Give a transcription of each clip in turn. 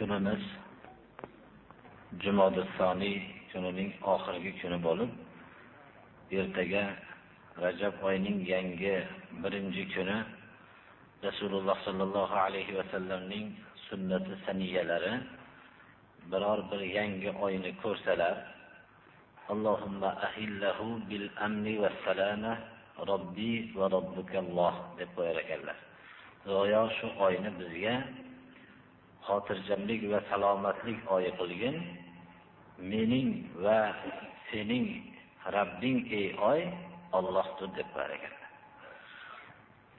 kunimiz jumodi soniy kunining oxirgi kuni bo'lib ertaga rajab oyining yangi birinchi kuni rasululloh sollallohu alayhi vasallamning sunnati saniyalari biror bir yangi oyni ko'rsalar allohumma ahillahu bil amni va salama robbi va robbukalloh deb qo'yar ekanlar. Go'yo shu oyni bizga xotirjamlik va salomatlik oyi qilgin mening va sening Rabbing ey oy ollohdir deb bor ekanlar.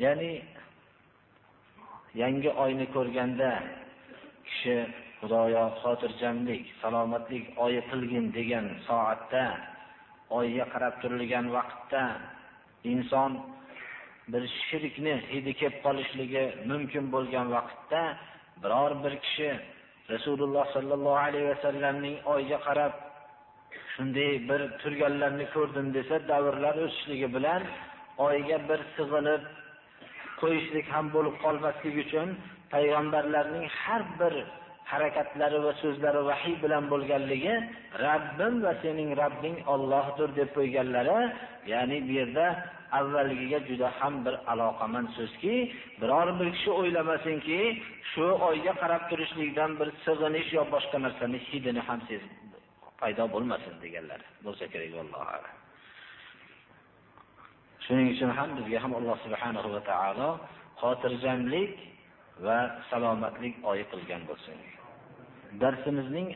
Ya'ni yangi oyni ko'rganda kishi Xudoyo xotirjamlik, salomatlik oyi qilgin degan soatda, oyga qarab turilgan vaqtda inson bir shirkni hidi kelib qolishligi mumkin bo'lgan vaqtda biror bir kishi Rasululloh sollallohu alayhi vasallamning oyga qarab shunday bir turganlarni ko'rdim desa, davrlar o'tishligi bilan oyga bir sig'inib qo'yishlik ham bo'lib qolmasligi uchun payg'ambarlarning har bir harakatlari va so'zlari vahiy bilan bo'lganligi Rabbim va sening Rabbing Allohdir deb qo'yganlari, ya'ni bu yerda avvalgiga juda ham bir aloqaman so'zki, biror bir kishi o'ylamasinki, shu oyga qarab turishlikdan bir sig'inish yo boshqa narsani hidini ham sezib paydo bo'lmasin deganlar bo'lsa kerak vallohu Shuning uchun ham bizga ham Alloh subhanahu va taolo xotirjamlik va salomatlik oyi qilgan bo'lsin. Darsimizning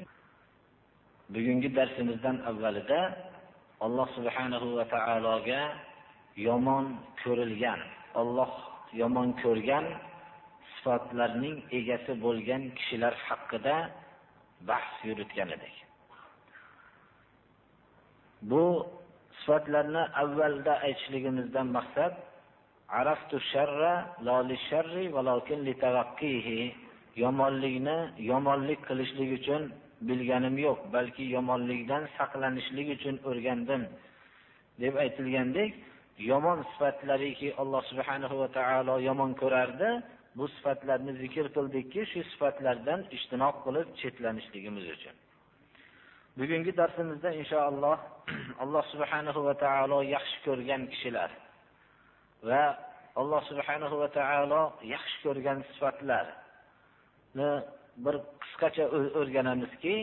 bugungi darsimizdan avvalida Alloh subhanahu va taologa yomon ko'rilgan, Alloh yomon ko'rgan sifatlarning egasi bo'lgan kishilar haqida bahs yuritgan edik. Bu sifatlarni avvalda aytishligimizdan maqsad araftu sharra la sharri valakin li yomonlikni yomonlik qilishlik uchun bilganim yo'q, balki yomonlikdan saqlanishlik uchun o'rgandim deb aytilgandek, yomon sifatlariki Alloh subhanahu va taolo yomon ko'rardi. Bu sifatlarni zikr qildikki, shu sifatlardan ijtinob qilib chetlanishligimiz uchun. Bugungi darsimizda inshaalloh Alloh subhanahu va taolo yaxshi ko'rgan kishilar va Alloh subhanahu va taolo yaxshi ko'rgan sifatlarni bir qisqacha o'rganamizki,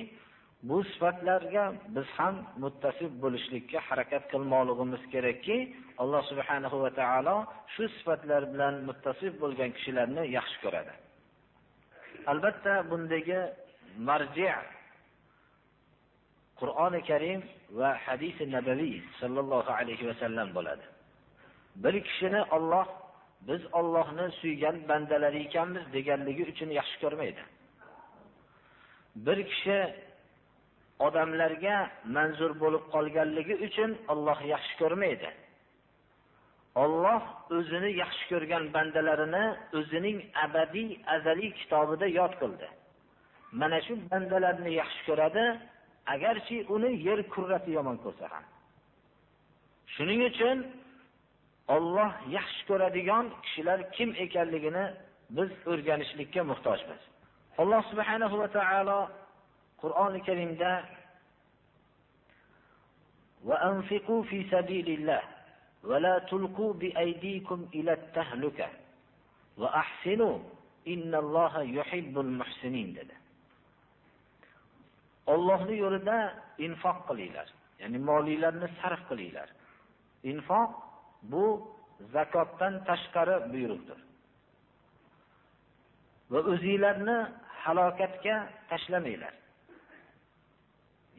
bu sifatlarga biz ham muttasif bo'lishlikka harakat qilmoqligimiz kerakki, Alloh subhanahu va taolo shu sifatlar bilan muttasif bo'lgan kishilarni yaxshi ko'radi. Albatta bundagi marji' Qur'oni Karim va hadisi nabaviy sallallohu alayhi va sallam bo'ladi. Bir kishini Alloh biz Allohni suygan bandalari ekanmiz deganligi uchun yaxshi ko'rmaydi. Bir kishi odamlarga manzur bo'lib qolganligi uchun Alloh yaxshi ko'rmaydi. Alloh o'zini yaxshi ko'rgan bandalarini o'zining abadiy azaliy kitobida yod qildi. Mana shu bandalarni yaxshi ko'radi, agarchi uni yer kurrasi yomon ko'rsa ham. Shuning uchun Alloh yaxshi ko'radigan kishilar kim ekanligini biz o'rganishlikka muhtojmiz. Alloh subhanahu va taolo Qur'oni Karimda va anfiqu fi sabilillah va la tulqu bi aydikum ila at-tahluka va ahsinu innalloha yuhibbul muhsinin dedi. Allohning yo'lida infoq qilinglar, ya'ni moliylarni sarf qilinglar. Infoq bu zakotdan tashqari buyruqdir. Va o'zingizlarni halokatga tashlamanglar.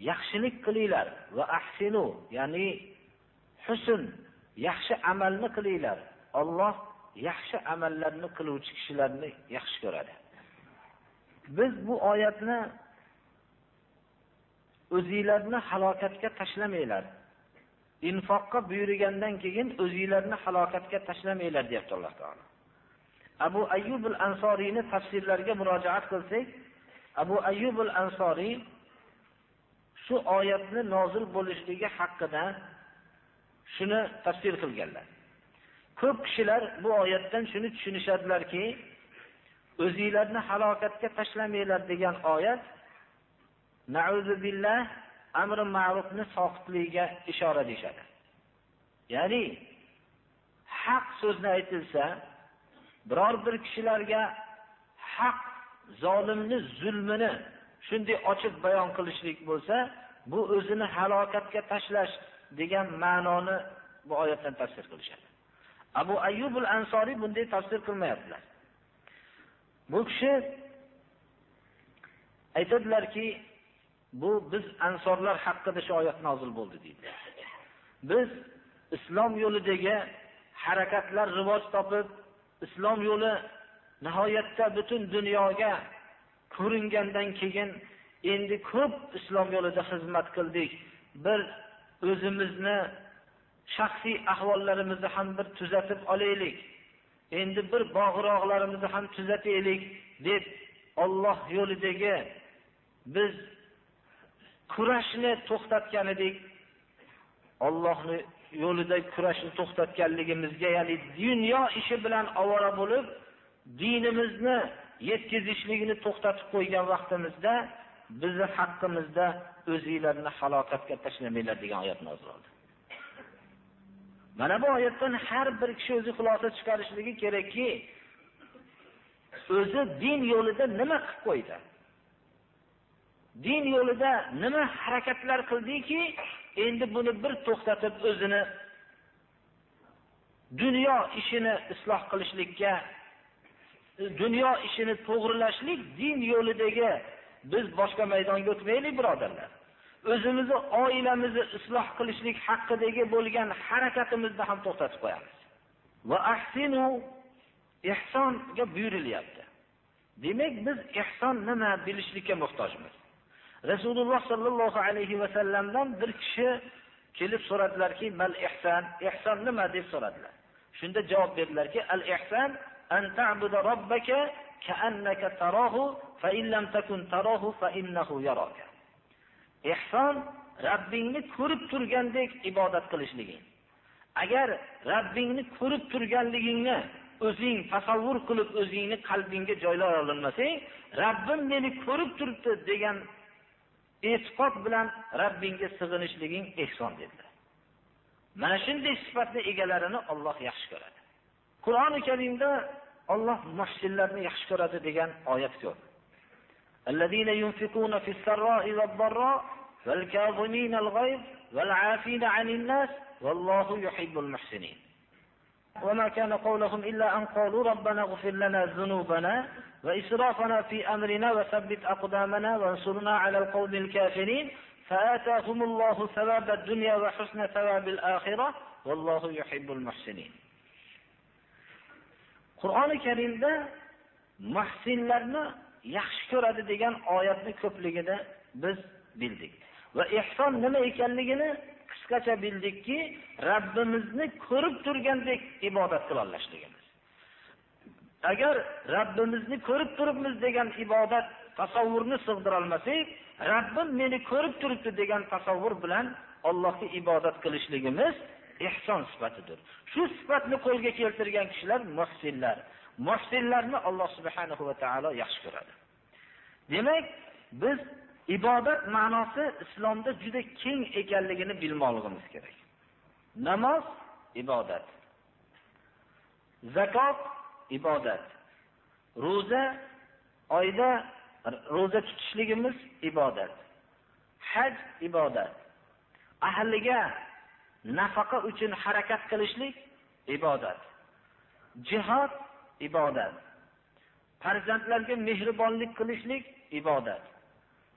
Yaxshilik qilinglar va ahsinu ya'ni husn yaxshi amalni qilinglar. Alloh yaxshi amallarni qiluvchi kishilarni yaxshi ko'radi. Biz bu oyatni o'zinglarni halokatga tashlamanglar. Infoqqa buyurgandan keyin o'zinglarni halokatga tashlamanglar deyapti alloh taolo. Abu ayyubul ansoriyni tafsirlariga murojaat qilsak abu ayyubul ansoriy shu oyatni nozil bo'lishligi haqida shuni tafsir qilganlar. Ko'p kishilar bu oyatdan shuni tushunishadilarki o'zinglarni halokatga tashlamanglar degan oyat billah amri ma'rufni soqitligiga ishora deyishadi. Ya'ni haq so'zni aytilsa biror bir kishilarga haq zolimni zulmini shunday ochiq bayon qilishlik bo'lsa bu o'zini halokatga tashlash degan ma'noni bu oyatdan tafsir qilishadi. Abu ayyubul ansoriy bunday tafsir qilmayaptilar. Bu kishi aytadilarki bu biz ansorlar haqida shu oyat nozil bo'ldi deydi. Biz islom yo'lidagi harakatlar rivoj topib islom yo'li nihoyatda butun dunyoga ko'ringandan keyin endi ko'p islom yo'lida xizmat qildik. Bir o'zimizni shaxsiy ahvollarimizni ham bir tuzatib olaylik. Endi bir bog'roqlarimizni ham tuzataylik deb olloh yo'lidagi biz kurashni to'xtatgan edik. Ollohni yo'lida kurashni to'xtatganligimizga ya'ni dunyo ishi bilan ovora bo'lib dinimizni yetkazishligini to'xtatib qo'ygan vaqtimizda bizni haqqimizda o'zinglarni halokatga tashlamanglar degan oyat nozil bo'ldi. Mana bu oyatdan har bir kishi o'zi xulosa chiqarishligi kerakki o'zi din yo'lida nima qilib qo'ydi? Din yo'lida nima harakatlar qildiki endi buni bir to'xtatib o'zini dunyo ishini isloh qilishlikka dunyo ishini to'g'rilashlik din yo'lidagi biz boshqa maydonga o'tmaylik birodarlar. O'zimizni oilamizni isloh qilishlik haqidagi bo'lgan harakatimizni ham to'xtatib qo'yamiz. Va ahsinu ehsonga buyurilyapti. Demak biz ehson nima bilishlikka muhtojmiz. Rasululloh sollallohu alayhi vasallamdan bir kishi kelib so'radilarki mal ehson ehson nima? deb so'radilar. Shunda javob berdilarki al ehson أن تعبد robbaka ka'annaka tarahu فإن لم lam takun tarahu يراك. إحسان rabbingni ko'rib turgandek ibodat qilishliging agar rabbingni ko'rib turganligingni o'zing tasavvur qilib o'zingni qalbingga joylay olmasang rabbim meni ko'rib turibdi degan e'tiqod bilan rabbingga sig'inishliging ehson dedilar mana shunday sifatni egalarini Alloh yaxshi ko'radi qur'oni karimda olloh muhsinlarni yaxshi ko'radi degan oyat ko'p. الذين ينفقون في السراء والضراء والكاظمين الغيظ والعافين عن الناس والله يحب المحسنين وما كان قولهم إلا أن قالوا ربنا اغفر لنا ذنوبنا وإسرافنا في أمرنا وثبت أقدامنا وانصرنا على القوم الكافرين فآتاهم الله ثواب الدنيا وحسن ثواب الآخرة والله يحب المحسنين qur'oni karimda muhsinlarni yaxshi ko'radi degan oyatni ko'pligini biz bildik. Va ehson nima ekanligini qisqacha bildikki rabbimizni ko'rib turgandek ibodat qilolishligimiz agar rabbimizni ko'rib turibmiz degan ibodat tasavvurni sig'dirolmasak rabbim meni ko'rib turibdi degan tasavvur bilan allohga ibodat qilishligimiz ihson sifatidir. Shu sifatni qo'lga keltirgan kishilar muhsinlar. Muhsinlarni alloh subhanahu va taolo yaxshi ko'radi. Demak biz ibodat ma'nosi islomda juda keng ekanligini bilmoqligimiz kerak. Namoz ibodat. Zakot ibodat. Ro'za oyda ro'za tutishligimiz ibodat. Haj ibodat. Ahliga nafaqa uchun harakat qilishlik ibodat. Jihod ibodat. Farzandlarga mehribonlik qilishlik ibodat.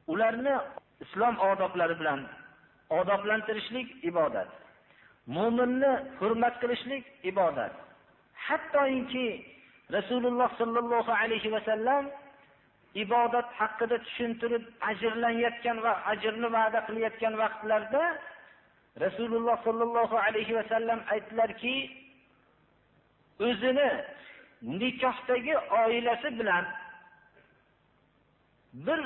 Ularni islom odoblari bilan odoblantirishlik ibodat. Mo'minni hurmat qilishlik ibodat. Hattoki rasululloh sollallohu alayhi vasallam ibodat haqida tushuntirib ajrlanayotgan va ajrni va'da qilayotgan vaqtlarda rasululloh sollallohu alayhi vasallam aytdilarki o'zini nikohdagi oilasi bilan bir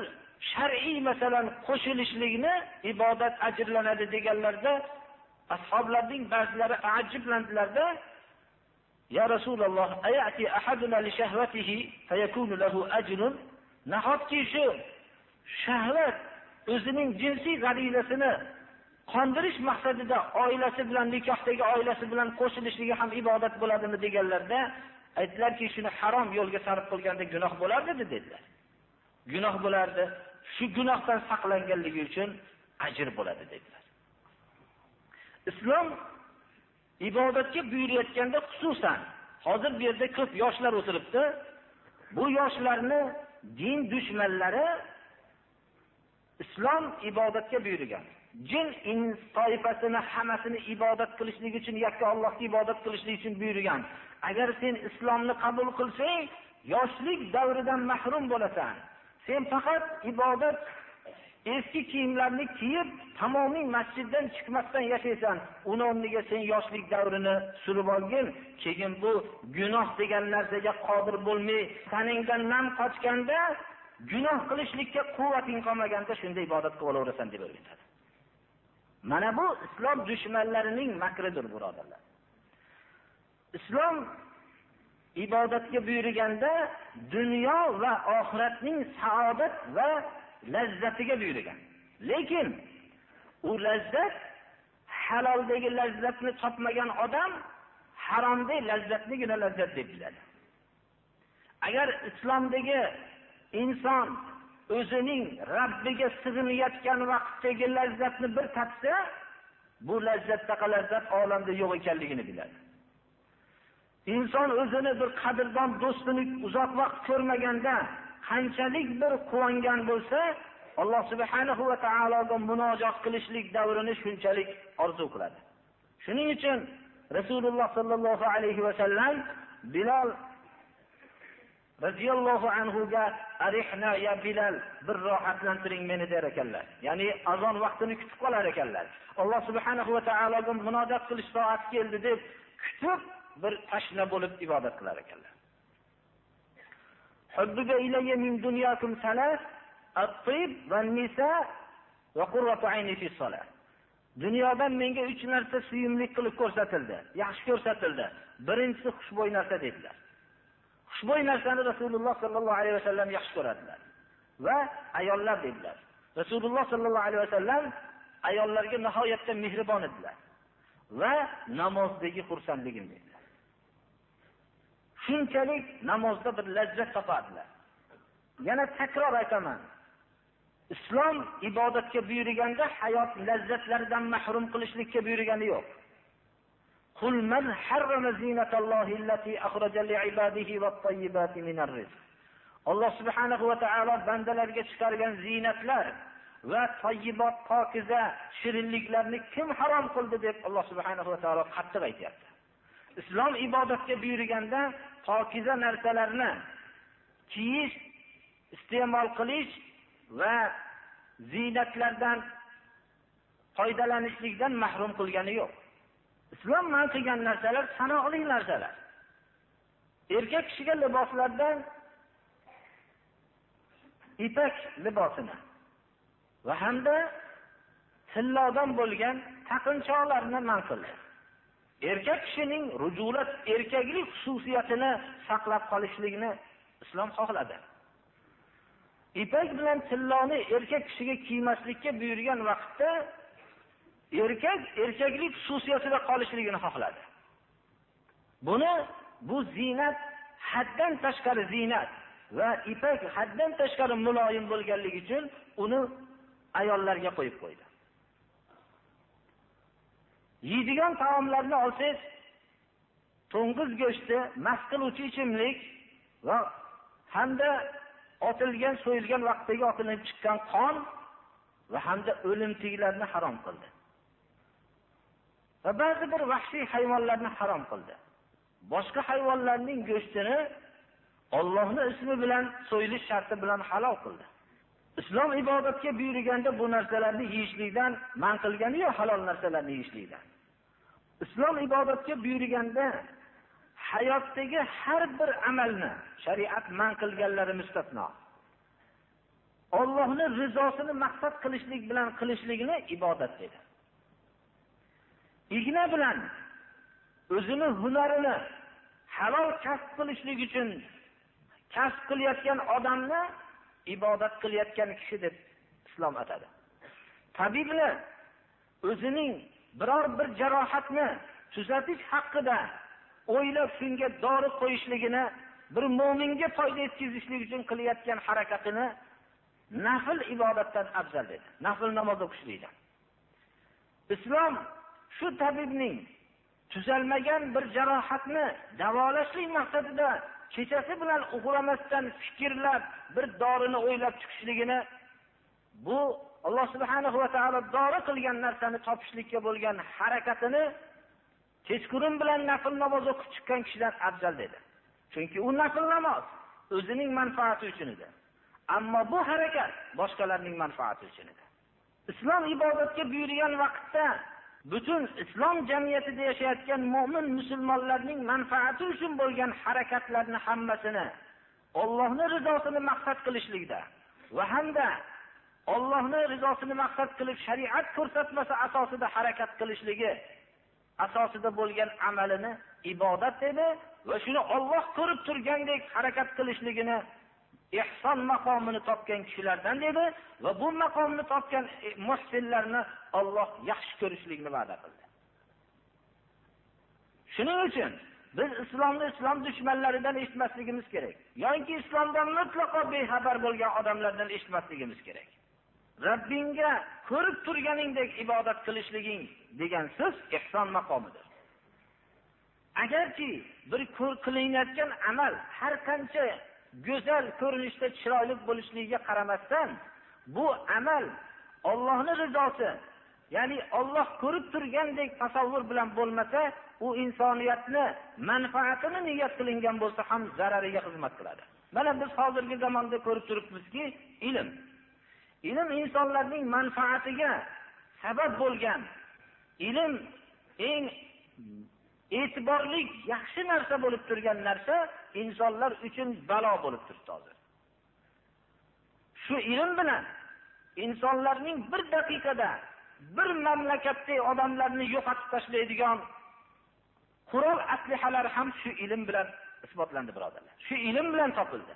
shar'iy masalan qo'shilishlikni ibodat ajrlanadi deganlarda ashoblarning ba'zilari ajiblandilarda ya rasululloh nahotki shu shahvat o'zining jinsiy g'arizasini qondirish maqsadida oilasi bilan nikohdagi oilasi bilan qo'shilishligi ham ibodat bo'ladimi deganlarda aytdilarki shuni harom yo'lga sarf qilganda gunoh bo'lardidi dedilar gunoh bo'lardi. Shu gunohdan saqlanganligi uchun ajr bo'ladi dedilar islom ibodatga buyurayotganda xususan hozir bu yerda ko'p yoshlar o'tiribdi. Bu yoshlarni din dushmanlari islom ibodatga buyurgan. Jin ins toifasini hammasini ibodat qilishlik uchun yakka allohga ibodat qilishlik uchun buyurgan. Agar sen islomni qabul qilsang yoshlik davridan mahrum bo'lasan. Sen faqat ibodat eski kiyimlarni kiyib tamomiy masjiddan chiqmasdan yashaysan. Uni o'rniga sen yoshlik davrini surib olgin. Keyin bu gunoh degan narsaga qodir bo'lmay taningdan nam qochganda gunoh qilishlikka quvvating qolmaganda shunday ibodat qilib olaverasan deb o'rgatadi mana bu islom dushmanlarining makridir birodarlar. Islom ibodatga buyurganda dunyo va oxiratning saodat va lazzatiga buyurgan. Lekin u lazzat haloldagi lazzatni topmagan odam haromdagi lazzatnigina lazzat deb biladi. Agar islomdagi inson o'zining rabbiga sig'inayotgan vaqtdagi lazzatni bir tatsa bu lazzatdaqa lazzat olamda yo'q ekanligini biladi. Inson o'zini bir qadrdon do'stini uzoq vaqt ko'rmaganda qanchalik bir quvongan bo'lsa alloh subhanahu va taologa munojot qilishlik davrini shunchalik orzu qiladi. Shuning uchun rasululloh sollallohu alayhi vasallam bilol roziyallohu anhuga arihna ya bilal bir rohatlantiring meni der ekanlar ya'ni azon vaqtini kutib qolar ekanlar alloh subhanahu va taologa munojat qilish soati keldi deb kutib bir tashna bo'lib ibodat qilar ekanlar حبب إلي من دنياكم ثلاث الطيب والنساء وقرة عيني في الصلاة dunyodan menga uch narsa suyumli qilib ko'rsatildi yaxshi ko'rsatildi birinchisi xushbo'y narsa dedilar Xushbo'y narsani rasululloh sollallohu alayhi vasallam yaxshi ko'radilar. Va ayollar dedilar. Rasululloh sollallohu alayhi vasallam ayollarga nihoyatda mehribon edilar va namozdagi xursandligim dedilar. Shunchalik namozda bir lazzat topadilar. Yana takror aytaman. Islom ibodatga buyurganda hayot lazzatlaridan mahrum qilishlikka buyurgani yo'q. قل من حرم زينة الله التي أخرج لعباده والطيبات من الرزق alloh subhanahu va taolo bandalarga chiqargan ziynatlar va toyibot pokiza shirinliklarni kim harom qildi deb alloh subhanahu va taolo qattiq aytyapti islom ibodatga buyurganda pokiza narsalarni kiyish iste'mol qilish va ziynatlardan foydalanishlikdan mahrum qilgani yo'q islom man qilgan narsalar sanoqli narsalar erkak kishiga liboslardan ipak libosini va hamda tillodan bo'lgan taqinchoqlarni man qildi. Erkak kishining rujulat erkaklik xususiyatini saqlab qolishlikni islom xohladi. Ipak bilan tilloni erkak kishiga kiymaslikka buyurgan vaqtda erkak erkaklik xususiyatida qolishligini xohladi. Buni bu ziynat haddan tashqari ziynat va ipak haddan tashqari muloyim bo'lganligi uchun uni ayollarga qo'yib qo'ydi. Yeydigan taomlarni olsangiz to'ng'iz go'shti mast qiluvchi ichimlik va hamda otilgan so'yilgan vaqtdagi otilib chiqqan qon va hamda o'limtiklarni harom qildi. Va ba'zi bir vahshiy hayvonlarni harom qildi boshqa hayvonlarning go'shtini Allohning ismi bilan so'yilish sharti bilan halol qildi. Islom ibodatga buyurganda bu narsalarni yeyishlikdan man qilgani yo'q halol narsalarni yeyishlikdan. Islom ibodatga buyurganda hayotdagi har bir amalni shariat man qilganlari mustasno. Allohning rizosini maqsad qilishlik bilan qilishligini ibodat dedi. Igna bilan o'zini hunarini halol kasb qilishlik uchun kasb qilayotgan odamni ibodat qilayotgan kishi deb islom atadi. Tabibni o'zining biror bir jarohatni tuzatish haqida o'ylab shunga dori qo'yishligini bir mo'minga foyda yetkazishlik uchun qilayotgan harakatini nafl ibodatdan afzal dedi. Nafl namoz o'qishlikdan. Islom shu tabibning tuzalmagan bir jarohatni davolashlik maqsadida kechasi bilan uxlamasdan fikrlab bir dorini o'ylab chiqishligini bu alloh subhanahu va taolo dori qilgan narsani topishlikka bo'lgan harakatini kechqurun bilan nafl namoz o'qib chiqqan kishidan afzal dedi. Chunki u nafl namoz o'zining manfaati uchun edi. Ammo bu harakat boshqalarning manfaati uchun edi. Islom ibodatga buyurgan vaqtda butun islom jamiyatida yashayotgan mo'min musulmonlarning manfaati uchun bo'lgan harakatlarni hammasini ollohni rizosini maqsad qilishlikda va hamda ollohni rizosini maqsad qilib shariat ko'rsatmasi asosida harakat qilishligi asosida bo'lgan amalini ibodat dedi va shuni olloh ko'rib turgandek harakat qilishligini ehson maqomini topgan kishilardan dedi va bu maqomni topgan e, muhsinlarni Alloh yaxshi ko'rishlikni va'da qildi. Shuning uchun biz islomni islom dushmanlaridan eshitmasligimiz kerak yoki islomdan mutlaqo bexabar bo'lgan odamlardan eshitmasligimiz kerak. Rabbingga ko'rib turganingdek ibodat qilishliging degan so'z ehson maqomidir. Agarki bir qilinayotgan amal har qancha go'zal ko'rinishda chiroyli bo'lishligiga qaramasdan bu amal Allohning rizosi ya'ni Alloh ko'rib turgandek tasavvur bilan bo'lmasa u insoniyatni manfaatini niyat qilingan bo'lsa ham zarariga xizmat qiladi. Mana biz hozirgi zamonda ko'rib turibmizki ilm. Ilm insonlarning manfaatiga sabab bo'lgan. Ilm eng e'tiborli yaxshi narsa bo'lib turgan narsa insonlar uchun balo bo'lib turibdi hozir. Shu ilm bilan insonlarning bir daqiqada bir mamlakatdagi odamlarni yo'qotib tashlaydigan qurol aslihalar ham shu ilm bilan isbotlandi birodarlar. Shu ilm bilan topildi.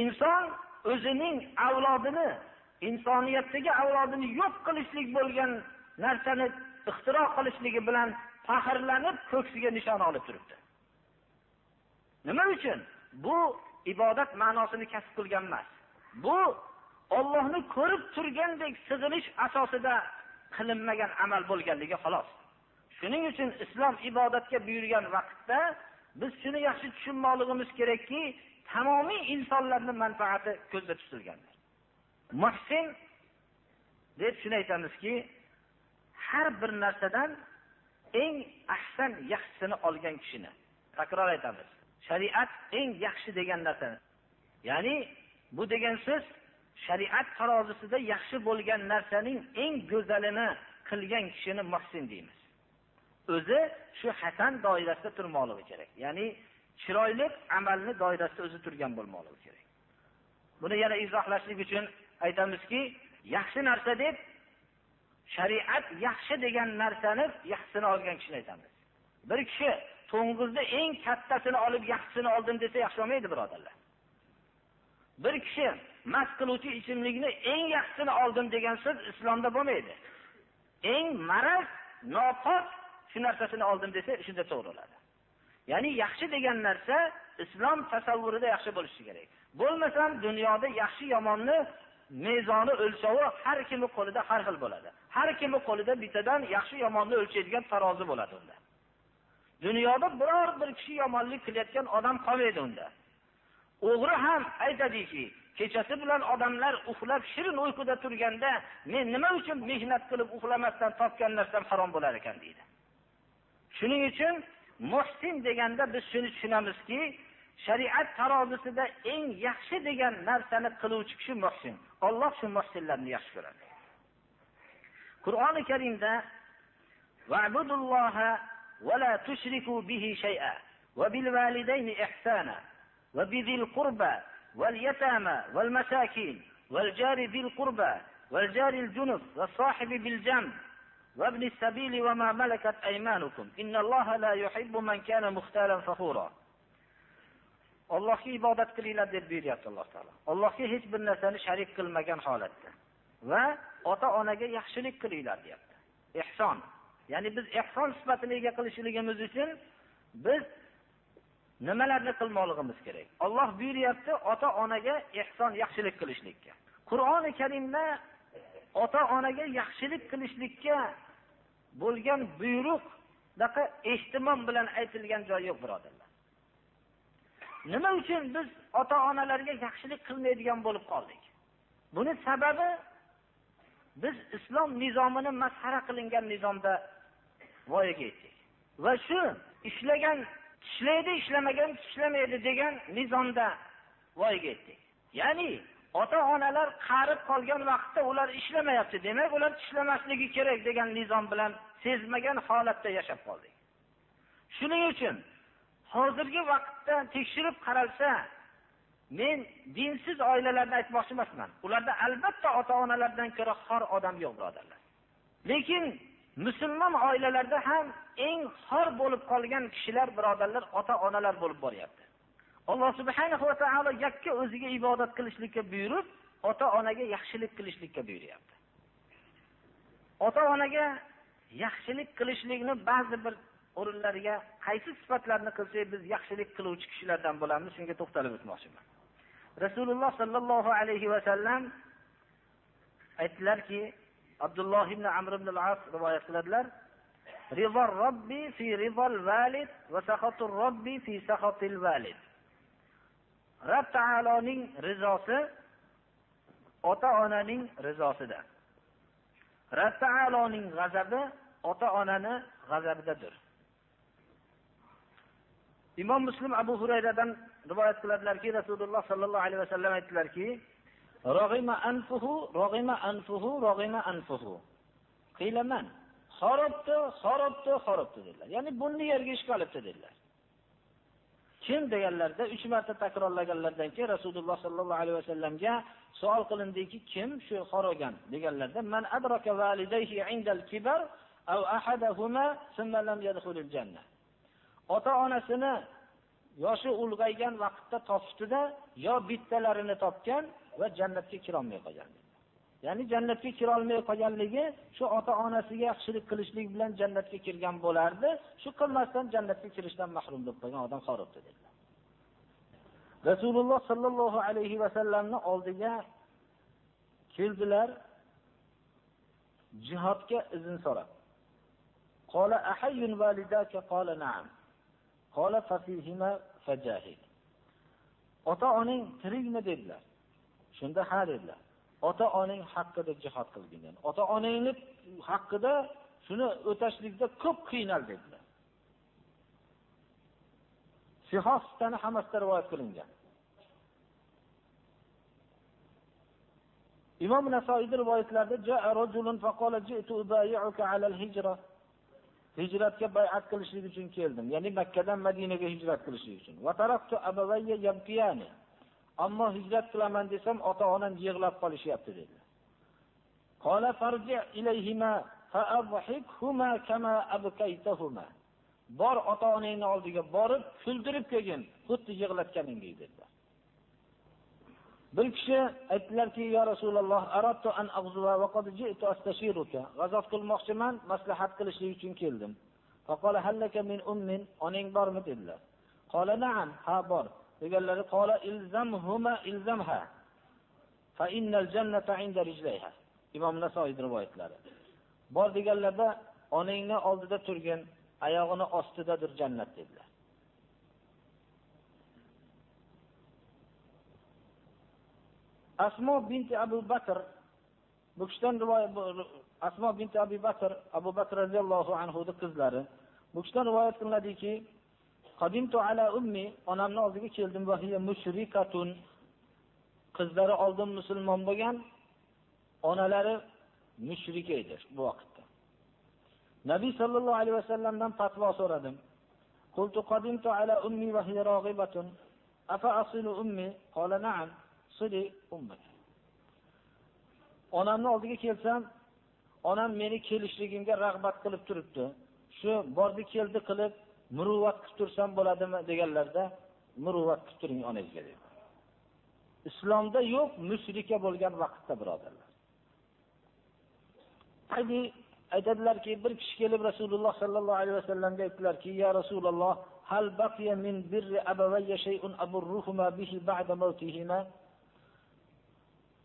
Inson o'zining avlodini insoniyatdagi avlodini yo'q qilishlik bo'lgan narsani ixtiro qilishligi bilan faxrlanib ko'ksiga nishon olib turibdi. Nima uchun? Bu ibodat ma'nosini kasb qilgan emas. Bu ollohni ko'rib turgandek sig'inish asosida qilinmagan amal bo'lganligi xolos. Shuning uchun islom ibodatga buyurgan vaqtda biz shuni yaxshi tushunmoqligimiz kerakki tamomiy insonlarni manfaati ko'zda tutilgandir muhsin deb shuni aytamizki har bir narsadan eng ahsan yaxshisini olgan kishini. Takror aytamiz. Shariat eng yaxshi degan narsani ya'ni bu degan so'z shariat tarozisida yaxshi bo'lgan narsaning eng go'zalini qilgan kishini muhsin deymiz. O'zi shu hasan doirasida turmoqligi kerak. Ya'ni chiroyli amalni doirasida o'zi turgan bo'lmoqligi kerak. Buni yana izohlashlik uchun aytamizki yaxshi narsa deb shariat yaxshi degan narsani yaxshisini olgan kishini aytamiz. Bir kishi to'ng'izni eng kattasini olib yaxshisini oldim desa yaxshi bo'lmaydi birodarlar. Bir kishi mast qiluvchi ichimlikni eng yaxshisini oldim degan so'z islomda bo'lmaydi. Eng maraz nopok shu narsasini oldim desa shunda to'g'ri bo'ladi. Ya'ni yaxshi degan narsa islom tasavvurida yaxshi bo'lishi kerak. Bo'lmasam dunyoda yaxshi yomonni mezoni o'lchovi har kimni qo'lida har xil bo'ladi. Har kimni qo'lida bittadan yaxshi yomonni o'lchaydigan tarozi bo'ladi unda. Dunyoda biror bir kishi yomonlik qilayotgan odam qolmaydi unda. O'g'ri ham aytadiki kechasi bilan odamlar uxlab shirin uyquda turganda men nima uchun mehnat qilib uxlamasdan topgan narsam harom bo'lar ekan? deydi. Shuning uchun muhsin deganda biz shuni tushunamizki shariat tarozisida eng yaxshi degan narsani qiluvchi kishi muhsin. Olloh shu muhsinlarni yaxshi ko'radi. Qur'oni karimda ولا تشركوا به شيئا وبالوالدين إحسانا وبذي القربى واليتامى والمساكين والجار ذي القربى والجار الجنب والصاحب بالجنب وابن السبيل وما ملكت أيمانكم إن الله لا يحب من كان مختالا فخورا. Allohga ibodat qilinglar deb buyuryapti alloh taolo. Allohga hech bir narsani sharik qilmagan holatda. Va ota onaga yaxshilik qilinglar deyapti. Ehson. Ya'ni biz ehson sifatini ega qilishligimiz uchun biz nimalarni qilmoqligimiz kerak? Olloh buyuryapti ota onaga ehson yaxshilik qilishlikka. Qur'oni karimda ota onaga yaxshilik qilishlikka bo'lgan buyruq ehtimom bilan aytilgan joy yo'q birodarlar. Nima uchun biz ota onalarga yaxshilik qilmaydigan bo'lib qoldik? Buni sababi biz islom nizomini masxara qilingan nizomda voyaga yetdik. Va shu ishlagan ishlaydi ishlamagan ishlamaydi degan nizomda voyaga yetdik. Ya'ni ota onalar qarib qolgan vaqtda ular ishlamayapti demak ular ishlamasligi kerak degan nizom bilan sezmagan holatda yashab qoldik. Shuning uchun hozirgi vaqtda tekshirib qaralsa men dinsiz oilalarni aytmoqchi emasman. Ularda albatta ota onalardan ko'ra xor odam yo'q birodarlar. Lekin musulmon oilalarda ham eng xor bo'lib qolgan kishilar birodarlar ota onalar bo'lib boryapti. Alloh subhana va taolo yakka o'ziga ibodat qilishlikka buyurib ota onaga yaxshilik qilishlikka buyuryapti. Ota onaga yaxshilik qilishlikni ba'zi bir o'rinlariga qaysi sifatlarni qilsak biz yaxshilik qiluvchi kishilardan bo'lamiz shunga to'xtalib o'tmoqchiman. Rasululloh sollallohu alayhi vasallam aytdilarki abdulloh ibn amr ibn al as rivoyat qiladilar. Rizor robbi fi rizol valid va sahotur robbi fi sahotil valid rob taoloning rizosi ota onaning rizosida. Rob taoloning g'azabi ota onani g'azabidadir. Imom muslim abu hurayradan rivoyat qiladilarki rasululloh sollallohu alayhi vasallam aytdilarki rog'ima anfuhu rog'ima anfuhu rog'ima anfuhu. Qiylaman xorobdi xorobdi xorobdi dedilar. Ya'ni bunni yerga ishib qolibdi dedilar. Kim deganlarda uch marta takrorlaganlaridan keyin rasululloh sollallohu alayhi vasallamga savol qilindiki kim shu xorogan? deganlarda man adraka validayhi indal kibar aw ahadahuma thumma lam yadkhulul janna. Ota onasini yoshi ulg'aygan vaqtda topibdida yo bittalarini topgan va jannatga kirolmay qolgan. Ya'ni jannatga kirolmay qolganligi shu ota onasiga yaxshilik qilishlik bilan jannatga kirgan bo'lardi. Shu qilmasdan jannatga kirishdan mahrum bo'lib qolgan odam xoribdi dedilar. Rasululloh sollallohu alayhi vasallamni oldiga keldilar. Jihodga izn so'rab. Ota-oning tirikmi dedilar. Shunda ha dedilar. Ota-oning haqqida jihad qilgin. Dedi ota onangni haqqida shuni o'tashlikda ko'p qiynal dedilar. Sihostani hammasida rivoyat qilingan. Imom nasoiyni rivoyatlarida hijratga bay'at qilishlik uchun keldim. Ya'ni makkadan madinaga hijrat qilishlik uchun. Ammo hijrat qilaman desam ota onam yig'lab qolishyapti dedilar bor ota-onangning oldiga borib kuldirib kelgin xuddi yig'latganingdek dedilar. Bir kishi aytdilarki "Ya rasululloh arattu an va qad ji'tu astashiruka g'azot qilmoqchiman maslahat qilish uchun keldim. Faqala hallaka min ummin? Oning bormi? dedilar. Qala na'am. Ha bor. Deganlari qala ilzamhuma ilzamha. Fa innal jannata inda rijlayha. Imom nasoiy rivoyatlari. Bor deganlarda onangni oldida turgan, oyog'ini ostidadir jannat dedilar. asmo binti abu bakr bu kishidan rivoyat asmo binti abu bakr abu bakr roziyallohu anhuni qizlari bu kishidan rivoyat qilinadiki qadimtu ala ummi onamni oldiga keldim va hiya mushrikatun qizlari oldin musulmon bo'lgan onalari mushrika edi bu vaqtda nabiy sollallohu alayhi vasallamdan fatvo so'radim قلت قدمت على أمي وهي راغبة أفأصل أمي قال نعم صلي أمك onamni oldiga kelsam onam meni kelishligimga rag'bat qilib turibdi. Shu bordi keldi qilib muruvvat qilib tursam bo'ladimi deganlarda muruvvat qilib turing onangizga dedi. Islomda yo'q musrika bo'lgan vaqtda birodarlar. Haligi aytadilarki bir kishi kelib rasululloh sallallohu alayhi vasallamga aytdilarki ya rasululloh hal baqiya min birri abawayya shay'un aburruhuma bihi ba'da mawtihima?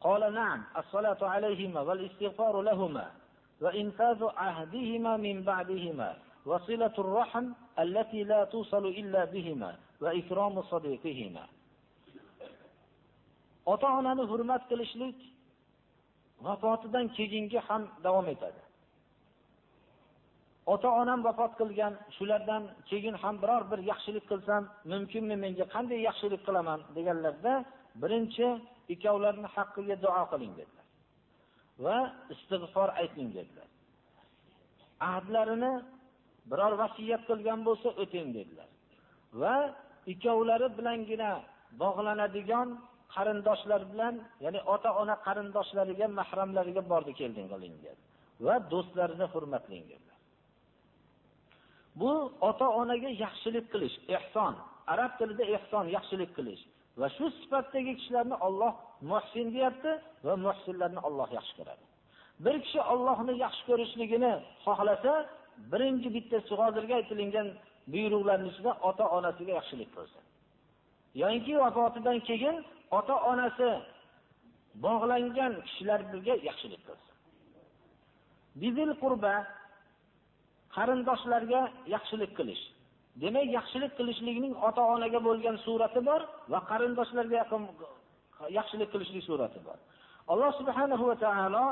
قال نعم الصلاة عليهما والاستغفار لهما وإنفاذ عهدهما من بعدهما وصلة الرحم التي لا توصل إلا بهما وإكرام صديقهما ota onani hurmat qilishlik vafotidan keyingi ham davom etadi ota onam vafot qilgan shulardan keyin ham biror bir yaxshilik qilsam mumkinmi menga qanday yaxshilik qilaman deganlarda birinchi ikkovlarini haqqiga duo qiling dedilar. Va istig'for ayting dedilar. Ahdlarini biror vasiyat qilgan bo'lsa o'ting dedilar. Va ikkovlari bilangina bog'lanadigan qarindoshlar bilan ya'ni ota ona qarindoshlariga mahramlariga bordi kelding qiling dedi. Va do'stlarini hurmatlang dedilar. Bu ota onaga yaxshilik qilish ehson. Arab tilida ehson yaxshilik qilish. Va shu sifatdagi kishilarni Alloh muhsin deyapti va muhsinlarni Alloh yaxshi ko'radi. Bir kishi Allohni yaxshi ko'rishligini xohlasa birinchi bittasi hozirgi aytilingan buyruqlarni ichida ota onasiga yaxshilik qilsin. Yoinki vafotidan keyin ota onasi bog'langan kishilarga yaxshilik qilsin. Bizil qurba qarindoshlarga yaxshilik qilish demak yaxshilik qilishlikning ota onaga bo'lgan surati bor va qarindoshlarga yaqin yaxshilik qilishlik surati bor. Alloh subhanahu va taolo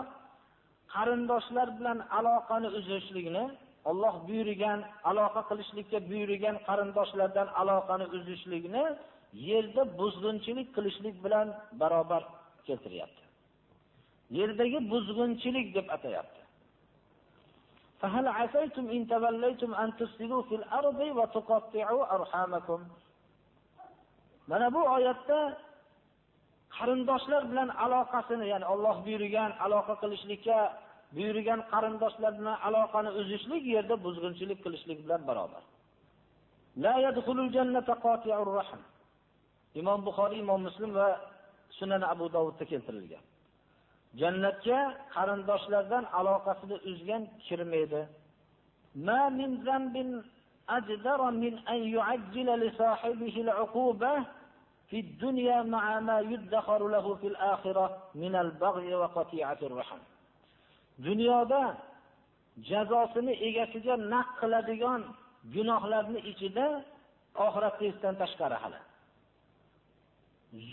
qarindoshlar bilan aloqani uzishlikni Alloh buyurgan aloqa qilishlikka buyurgan qarindoshlardan aloqani uzishlikni yerda buzg'unchilik qilishlik bilan barobar keltiryapti. Yerdagi buzg'unchilik deb atayapti. فهل عسيتم إن توليتم أن تفسدوا في الأرض وتقطعوا أرحامكم mana bu oyatda qarindoshlar bilan aloqasini ya'ni Alloh buyurgan aloqa qilishlikka buyurgan qarindoshlar bilan aloqani uzishlik yerda buzg'unchilik qilishlik bilan barobar. La yadkhulul jannata qati'ur rahm. Imom Buxoriy, Imom Muslim va Sunan Abu Dovudda keltirilgan. Jannatga qarindoshlardan aloqasini uzgan kirmaydi. Ma min zambin ajdara min an yu'ajjila li sahibihi al'uquba fi ad-dunya ma'a ma yuddakharu lahu fil akhirah min al-baghy wa qati'atir rahim. Dunyoda jazosini egasiga naq qiladigan gunohlarning ichida oxiratdan tashqari hali.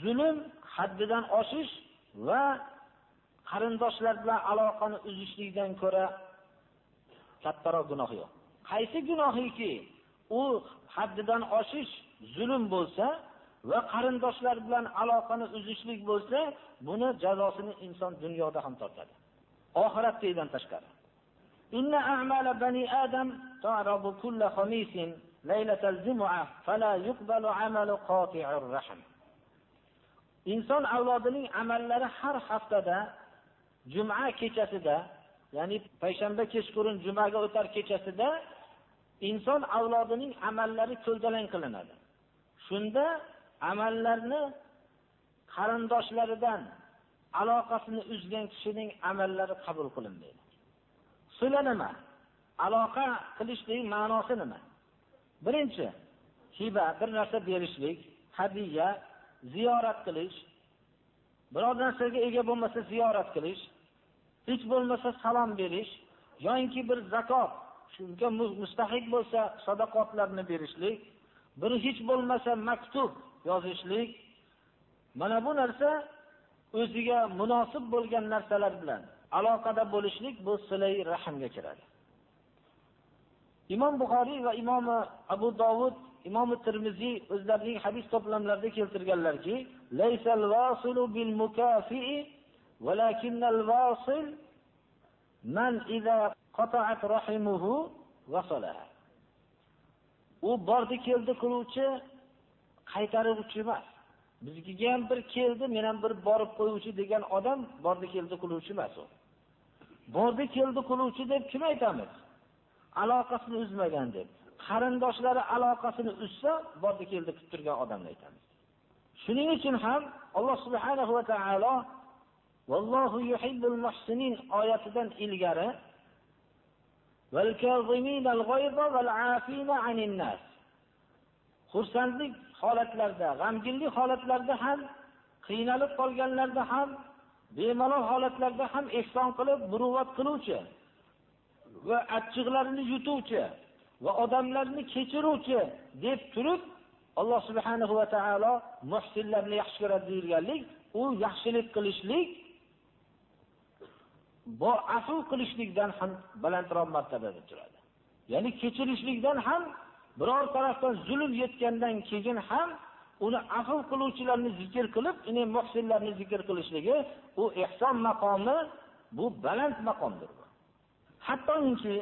Zulm haddidan oshish va qarindoshlar bilan aloqani uzishlikdan ko'ra kattaroq gunoh yo'q. Qaysi gunohiki u haddidan oshish zulm bo'lsa va qarindoshlar bilan aloqani uzishlik bo'lsa, buni jazosini inson dunyoda ham tortadi. Oxiratdan tashqari. Inna a'mala bani adam ta'rabu kulla khamisin laylatal jum'a fala yuqbalu 'amalu qati'ir rahm. Inson avlodining amallari har haftada juma kechasida, ya'ni payshanba kechqurun jumaga o'tar kechasida inson avlodining amallari ko'ldalang qilinadi. Shunda amallarni qarindoshlaridan aloqasini uzgan kishining amallari qabul qilinmaydi. Sula nima? Aloqa qilishning ma'nosi nima? Birinchi, hiba bir narsa berishlik, hadiya, ziyorat qilish, biror narsaga ega bo'lmasa ziyorat qilish, hech bo'lmasa salom berish, yoinki bir zakot, shunga mustahiq bo'lsa sadaqotlarni berishlik, bir hech bo'lmasa maktub yozishlik. Mana bu narsa o'ziga munosib bo'lgan narsalar bilan aloqada bo'lishlik bu silay rahmga kiradi. Imom Buxoriy va Imom Abu Dovud imom termiziy o'zlarining hadis to'plamlarida keltirganlarki walakinnal vasil man idza qata'at rahimuhu wasalaha u bordi keldi qiluvchi qaytaruvchi emas. Bizga ham bir keldi men ham bir borib qo'yuvchi degan odam bordi keldi qiluvchi emas u. Bordi keldi qiluvchi deb kim aytamiz? Aloqasini uzmagan deb. Qarindoshlari aloqasini uzsa bordi keldi qilib turgan odamni aytamiz. Shuning uchun ham alloh subhanahu va taolo vallohu yuhibbul muhsinin oyatidan ilgari xursandlik holatlarda g'amginlik holatlarda ham qiynalib qolganlarda ham bemalol holatlarda ham ehson qilib muruvvat qiluvchi va achchiqlarini yutuvchi va odamlarni kechiruvchi deb turib alloh subhanahu va taolo muhsinlarni yaxshi ko'radi deyilganlik u yaxshilik qilishlik bu afu qilishlikdan ham balandroq martabada turadi. Ya'ni kechirishlikdan ham biror tarafdan zulm yetgandan keyin ham uni afv qiluvchilarni zikr qilib muhsinlarni zikr qilishligi u ehson maqomi bu baland maqomdir hattoki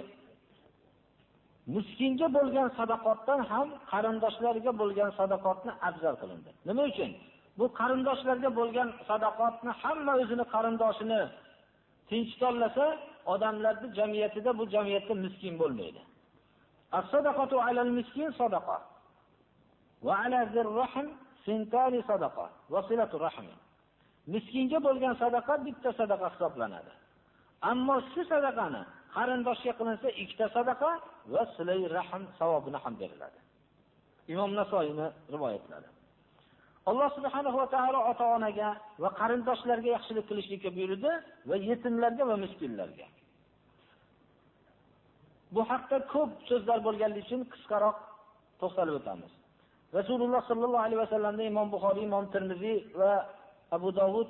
miskinga bo'lgan sadaqotdan ham qarindoshlarga bo'lgan sadaqotni afzal qilindi. Nima uchun? Bu qarindoshlarga bo'lgan sadaqotni hamma o'zini qarindoshini tinch tinchitolmasa odamlarni jamiyatida bu jamiyatda miskin bo'lmaydi. As-sadaqatu alal miskin sadaqa. Va ala zirrahm sintani sadaqa. Va silatu rahm miskinga bo'lgan sadaqa bitta sadaqa hisoblanadi. Ammo shu sadaqani qarindoshga qilinsa ikkita sadaqa va silay rahm savobini ham beriladi. Imom nasoiyni rivoyatlari Alloh subhanahu va taolo ota-onaga va qarindoshlarga yaxshilik qilishlikka buyurdi va yetimlarga va miskinlarga. Bu haqda ko'p so'zlar bo'lganligi uchun qisqaroq to'xtalib o'tamiz. Rasululloh sallallohu alayhi va sallamning Imom Buxoriy, Imom Tirmiziy va Abu Dovud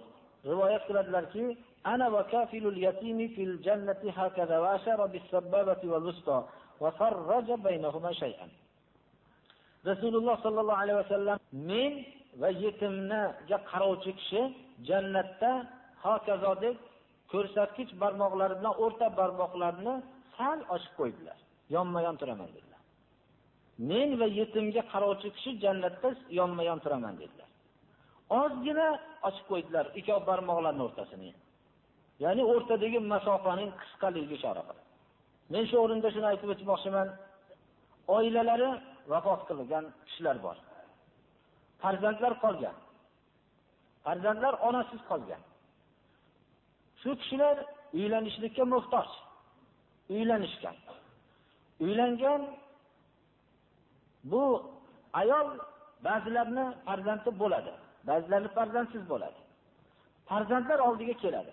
rivoyat qiladilarki, ana va kafilul yatimi fil jannati hakaza va ashara bis sabbabati wal wusta va farraja baynahuma shay'an. Rasululloh sallallohu alayhi va sallam men va yetimniga qarovchi kishi jannatda hokazo deb ko'rsatkich barmoqlari bilan o'rta barmoqlarini sal ochib qo'ydilar. Yonma yon turaman dedilar. Men va yetimga qarovchi kishi jannatda yonma yon turaman dedilar. Ozgina ochib qo'ydilar ikkov barmoqlarni o'rtasini. Ya'ni o'rtadagi masofaning qisqaligiga ishora qilib men shu o'rinda shuni aytib o'tmoqchiman. Oilalari vafot qilgan kishilar bor. Farzandlar qolgan. Farzandlar onasiz qolgan. Shu kishilar uylanishlikka muhtoj. Uylanishgan. Uylangan bu ayol ba'zilarni farzandi bo'ladi. Ba'zilarni farzandsiz bo'ladi. Farzandlar oldiga keladi.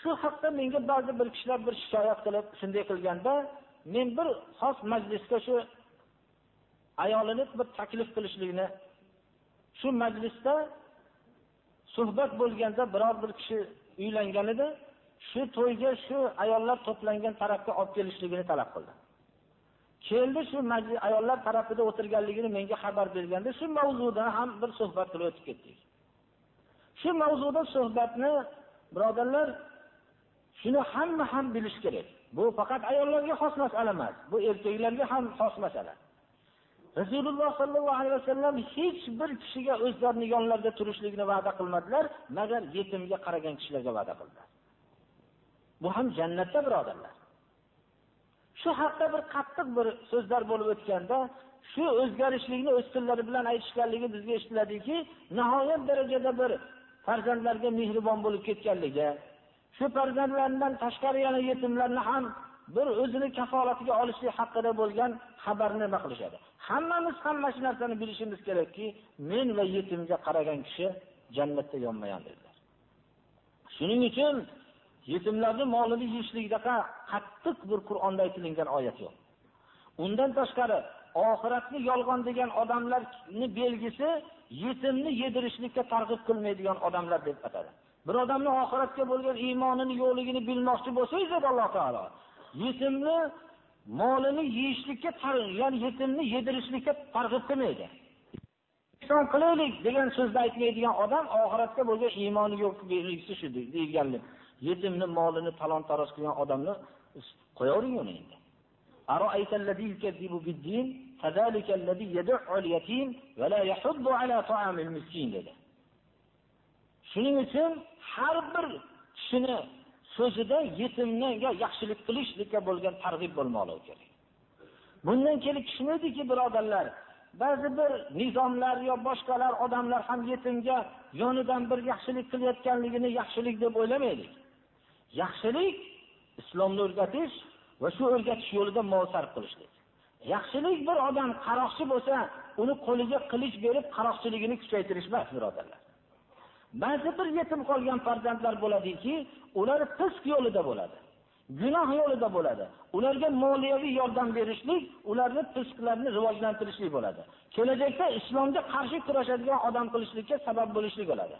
Shu haqda menga ba'zi bir kishilar bir shikoyat qilib shunday qilganda men bir xos majlisga shu ayolini bir taklif qilishlikni shu majlisda suhbat bo'lganda biror bir kishi uylangan edi. Shu to'yga shu ayollar to'plangan tarafga olib kelishligini talab qildi. Keldi shu ayollar tarafida o'tirganligini menga xabar berganda shu mavzuda ham bir suhbat qilib o'tib ketdik. Shu mavzuda suhbatni birodarlar shuni hamma ham bilishi kerak. Bu faqat ayollarga xos masala emas bu erkaklarga ham xos masala. Rasululloh sollallohu alayhi vasallam hech bir kishiga o'zlarini yonlarida turishlikni va'da qilmadilar. Magar yetimga qaragan kishilarga va'da qildilar bu ham jannatda birodarlar shu haqda bir qattiq bir so'zlar bo'lib o'tganda shu o'zgarishlikni o'z tillari bilan aytishganligi bizga eshitiladiki nihoyat darajada bir farzandlarga mehribon bo'lib ketganligi shu farzandlaridan tashqari yana yetimlarni ham bir o'zini kafolatiga olishlik haqida bo'lgan xabarni nima qilishadi? Hammamiz ham mana shu narsani bilishimiz kerakki men va yetimga qaragan kishi jannatda yonmayon dedilar shuning uchun yetimlarni molini yeyishlikdaqa qattiq bir qur'onda aytilingan oyat yo'q. Undan tashqari oxiratni yolg'on degan odamlarni belgisi yetimni yedirishlikka targ'ib qilmaydigan odamlar deb atadi. Bir odamni oxiratga bo'lgan iymonini yo'qligini bilmoqchi bo'lsangiz dedi alloh taolo yetimni molini yeyishlikka ya'ni yetimni yedirishlikka targ'ib qilmaydi ehson qilaylik degan so'zni aytmaydigan odam oxiratga bo'lgan iymoni yo'q belgisi shu deyilganlik yetimni molini talon taroj qilgan odamni qo'yavering uni endi. Shuning uchun har bir kishini so'zida yetimga yaxshilik qilishlikka bo'lgan targ'ib bo'lmoqligi kerak. Bundan kelib chiqmaydiki birodarlar ba'zi bir nizomlar yo boshqalar odamlar ham yetimga yonidan bir yaxshilik qilayotganligini yaxshilik deb o'ylamaylik. Yaxshilik islomni o'rgatish va shu o'rgatish yo'lida mol qilishdir. qilishlik. Yaxshilik bir odam qaroqchi bo'lsa uni qo'liga qilich berib qaroqchiligini kuchaytirish emas birodarlar. Ba'zi bir yetim qolgan farzandlar bo'ladiki ular fisq yo'lida bo'ladi gunoh yo'lida bo'ladi. Ularga moliyaviy yordam berishlik ularni fisqlarni rivojlantirishlik bo'ladi. Kelajakda islomga qarshi kurashadigan odam qilishlikka sabab bo'lishlik bo'ladi.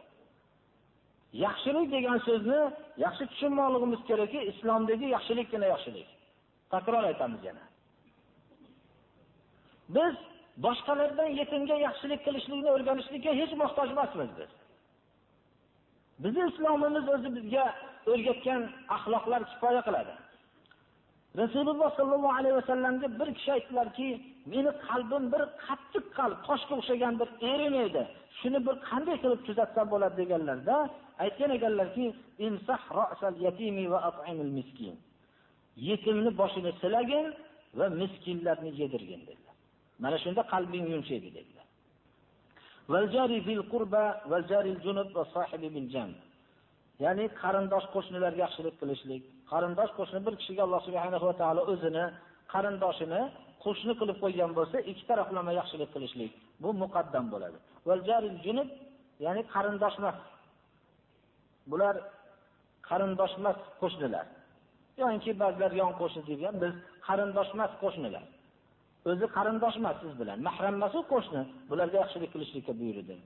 Yaxshilik degan so'zni yaxshi tushunmoqligimiz kerakki islomdagi yaxshilikgina yaxshilik. Takror aytamiz yana. Biz boshqalardan yetimga yaxshilik qilishlikni o'rganishlikka hech muhtoj emasmiz biz. Bizni islomimiz o'zi bizga o'rgatgan axloqlar kifoya qiladi. Rasululloh sollallohu alayhi vasallamga bir kishi aytdilarki meni qalbim bir qattiq qalb toshga o'xshagan bir erinmaydi shuni bir qanday qilib tuzatsam bo'ladi? deganlarda aytgan ekanlarki yetimni boshini silagin va miskinlarni yedirgin dedilar. Mana shunda qalbing yumshaydi dedilar. Ya'ni qarindosh qo'shnilarga yaxshilik qilishlik. Qarindosh qo'shni bir kishiga alloh subhanahu va taolo o'zini qarindoshini qo'shni qilib qo'ygan bo'lsa ikki taraflama yaxshilik qilishlik. Bu muqaddam bo'ladi. Ya'ni qarindosh emas. Bular qarindosh emas qo'shnilar. Yoinki ba'zilar yon qo'shni degan biz qarindosh emas qo'shnilar. O'zi qarindosh emas siz bilan. Mahram emas u qo'shni. Bularga yaxshilik qilishlikka buyurdi.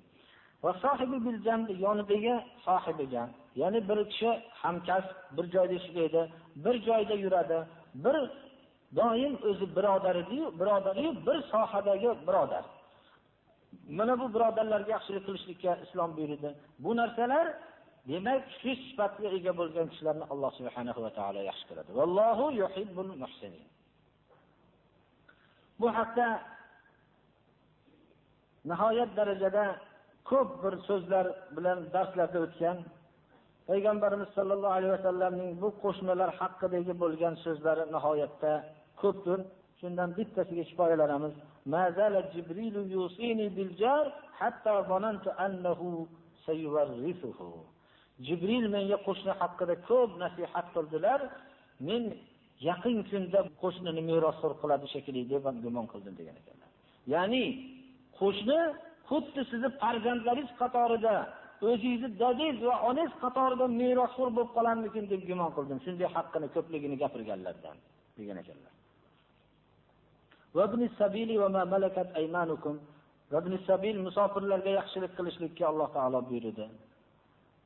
Va sohibi biljam yonidagi sohibiga ya'ni bir kishi hamkasb bir joyda ishlaydi bir joyda yuradi bir doim o'zi birodar ediyu birodariyu bir sohadagi birodar. Mana bu birodarlarga yaxshilik qilishlikka islom buyurdi. Bu narsalar demak shu sifatga ega bo'lgan kishilarni alloh subhanahu va taolo yaxshi ko'radi. Vallohu yuhibbul muhsinin. Bu haqda nihoyat darajada ko'p bir so'zlar bilan darslarda o'tgan payg'ambarimiz sollallohu alayhi vasallamning bu qo'shnilar haqidagi bo'lgan so'zlari nihoyatda ko'pdir. Shundan bittasiga kifoyalanamiz jibril menga qo'shni haqida ko'p nasihat qildilar. Men yaqin kunda qo'shnini merosxo'r qiladi shekilli deb gumon qildim degan ekanlar. Ya'ni qo'shni xuddi sizni farzandlaringiz qatorida o'zingizni dadangiz va onangiz qatorida merosxo'r bo'lib qolarmikin deb gumon qildim. Shunday haqqini ko'pligini gapirganlardan degan ekanlar. Musofirlarga yaxshilik qilishlikka alloh taolo buyurdi.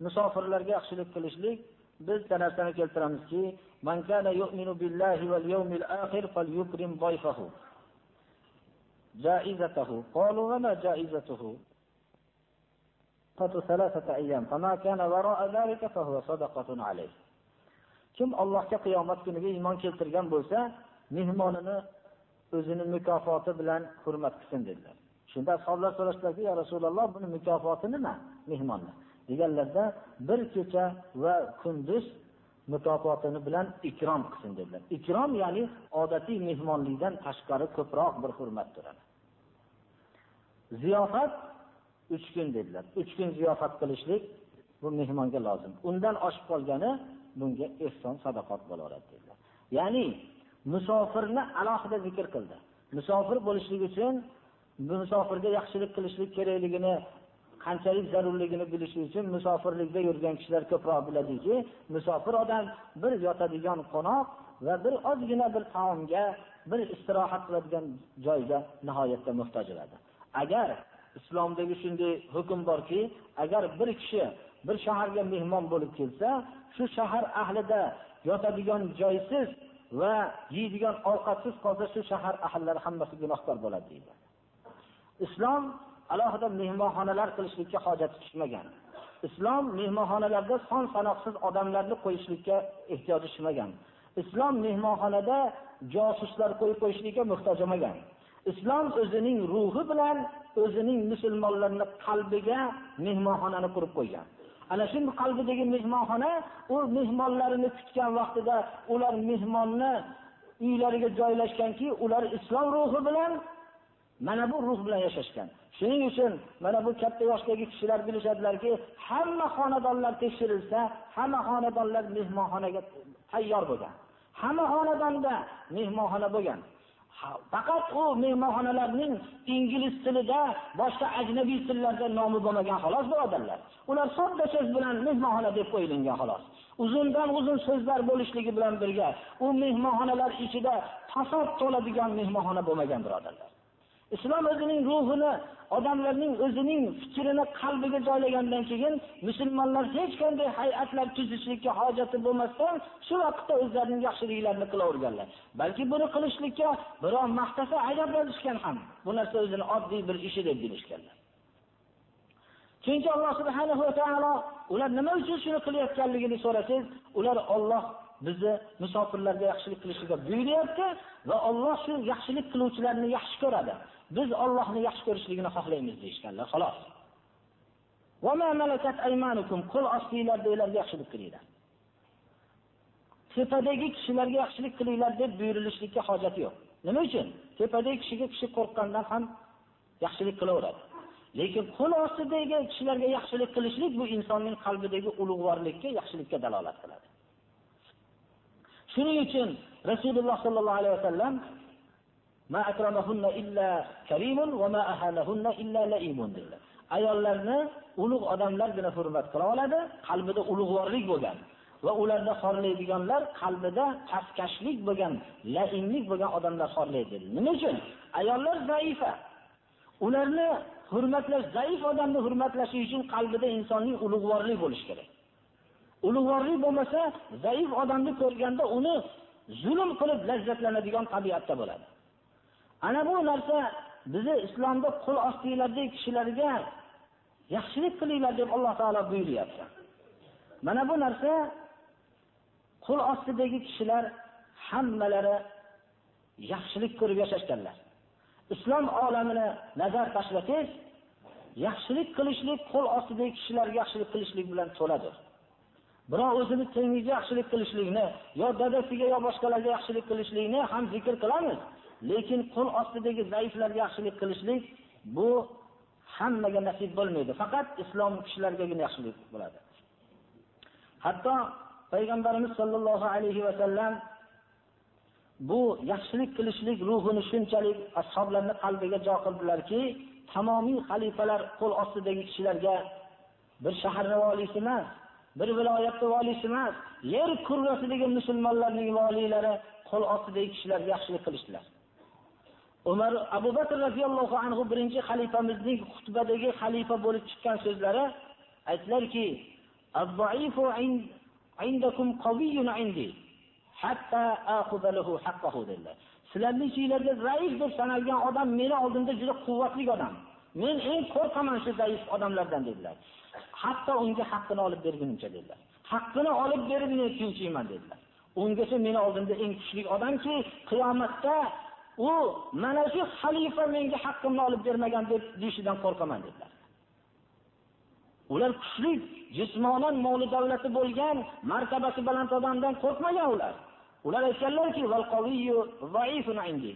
Musofirlarga yaxshilik qilishlik biz bitta narsani keltiramizki من كان يؤمن بالله واليوم الآخر فليكرم ضيفه جائزته قالوا وما جائزته ثلاثة أيام فما كان وراء ذلك فهو صدقة عليه kim allohga qiyomat kuniga iymon keltirgan bo'lsa mehmonini o'zini mukofoti bilan hurmat qilsin dedilar shunda ashoblar so'rashdilarki yo rasululloh buni mukofoti nima mehmonni deganlarda bir kecha va kunduz mukofotini bilan ikrom qilsin dedilar. Ikrom ya'ni odatiy mehmonlikdan tashqari ko'proq bir hurmat turadi. Ziyofat uch kun dedilar. Uch kun ziyofat qilishlik bu mehmonga lozim. Undan oshib qolgani bunga ehson sadaqot bo'laveradi dedilar. Ya'ni musofirni alohida zikr qildi. Musofir bo'lishlik uchun musofirga yaxshilik qilishlik kerakligini qanchalik zarurligini bilish uchun musofirlikda yurgan kishilar ko'proq biladiki musofir odam bir yotadigan qo'noq va bir ozgina bir taomga bir istirohat qiladigan joyga nihoyatda muhtoj bo'ladi. Agar islomdagi shunday hukm borki agar bir kishi bir shaharga mehmon bo'lib kelsa shu shahar ahlida yotadigan joysiz va yeydigan ovqatsiz qolsa shu shahar ahllari hammasi gunohkor bo'ladi deydi. Islom alohida mehmonxonalar qilishlikka hojat tushmagan. Islom mehmonxonalarda son sanoqsiz odamlarni qo'yishlikka ehtiyoji tushmagan. Islom mehmonxonada josuslar qo'yib qo'yishlikka muhtoj emagan islom o'zining ruhi bilan o'zining musulmonlarni qalbiga mehmonxonani qurib qo'ygan. Ana shu qalbidagi mehmonxona u mehmonlarini kutgan vaqtida ular mehmonni uylariga joylashganki ular islom ruhi bilan mana bu ruh bilan yashashgan. Shuning uchun mana bu katta yoshdagi kishilar bilishadilarki hamma xonadonlar tekshirilsa hamma xonadonlar mehmonxonaga tayyor bo'lgan. Hamma xonadonda mehmonxona bo'lgan. Faqat u mehmonxonalarning ingliz tilida boshqa ajnabiy tillarda nomi bo'lmagan xolos birodarlar. Ular sodda so'z bilan mehmonxona deb qo'yilgan xolos. Uzundan uzun so'zlar bo'lishligi bilan birga u mehmonxonalar ichida fasod to'ladigan mehmonxona bo'lmagan birodarlar. Islom o'zining ruhini odamlarning o'zining fikrini qalbiga joylagandan keyin musulmonlar hech qanday hay'atlar tuzishlikka hojati bo'lmasdan shu vaqtda o'zlarining yaxshiliklarini qilaverganlar. Balki buni qilishlikka birov maqtasa ajablanishgan ham bu narsa o'zini oddiy bir ishi deb bilishganlar chunki alloh subhanahu va taolo ular nima uchun shuni qilayotganligini so'rasangiz ular olloh bizni musofirlarga yaxshilik qilishga buyuryapti va olloh shu yaxshilik qiluvchilarni yaxshi ko'radi. Biz Allohni yaxshi ko'rishligini xohlaymiz deyshkanlar, xolos. Va ma malakat aymanukum qo'l ostinglardagilarga yaxshilik qilinglar. Tepadagi kishilarga yaxshilik qilinglar deb buyurilishlikka hojat yo'q. Nima uchun? Tepadagi kishiga kishi qo'rqqandan ham yaxshilik qilaveradi. Lekin qo'l ostidagi kishilarga yaxshilik qilishlik bu insonning qalbidagi ulug'vorlikka, yaxshilikka dalolat qiladi. Shuning uchun Rasululloh sollallohu alayhi vasallam ma akramahunna illa karimun va ma ahalahunna illa laimun dedilar. Ayollarni ulug' odamlargina hurmat qila oladi, qalbida ulug'vorlik bo'lgan va ularda xorlaydiganlar qalbida pastkashlik bo'lgan, laimlik bo'lgan odamlar xorlaydi. Nima uchun? Ayollar zaifa. Ularni hurmatlash, zaif odamni hurmatlashi uchun qalbida insonning ulug'vorlik bo'lishi kerak. Ulug'vorlik bo'lmasa, zaif odamni ko'rganda uni zulm qilib lazzatlanadigan tabiatda bo'ladi. Ana bu narsa bizni islomda qo'l ostinglardagi kishilarga yaxshilik qilinglar deb alloh taolo buyuryapti. Mana bu narsa qo'l ostidagi kishilar hammalari yaxshilik ko'rib yashashganlar. Islom olamini nazar tashlasangiz yaxshilik qilishlik qo'l ostidagi kishilarga yaxshilik qilishlik bilan to'ladir. Birov o'zini tengiga yaxshilik qilishlikni yo dadasiga yo boshqalarga yaxshilik qilishlikni ham zikr qilamiz. Lekin qo'l ostidagi zaiflarga yaxshilik qilishlik bu hammaga nasib bo'lmaydi. Faqat islom kishilargagina yaxshilik bo'ladi. Hatto payg'ambarimiz sollallohu alayhi vasallam bu yaxshilik qilishlik ruhini shunchalik ashoblarni qalbiga jo qildilarki tamomiy xalifalar qo'l ostidagi kishilarga bir shaharni voliysi emas bir viloyatni voliysi emas yer kurrasidagi musulmonlarning voliylari qo'l ostidagi kishilarga yaxshilik qilishdilar. Umar abu bakr roziyallohu anhu birinchi xalifamizning xutbadagi xalifa bo'lib chiqqan so'zlari aytdilarki sizlarning ichinglarda zaif deb sanalgan odam meni oldimda juda quvvatli odam. Men eng qo'rqaman shu zaif odamlardan dedilar. Hatto unga haqqini olib bergunimcha dedilar. Haqqini olib berib men tinchiyman dedilar. Ungacha meni oldimda eng kuchli odamki qiyomatda u mana shu xalifa menga haqqimni olib bermagan deb deyishidan qo'rqaman dedilar. Ular kuchli jismonan moli davlati bo'lgan martabasi baland odamdan qo'rqmagan ular. Ular aytganlarki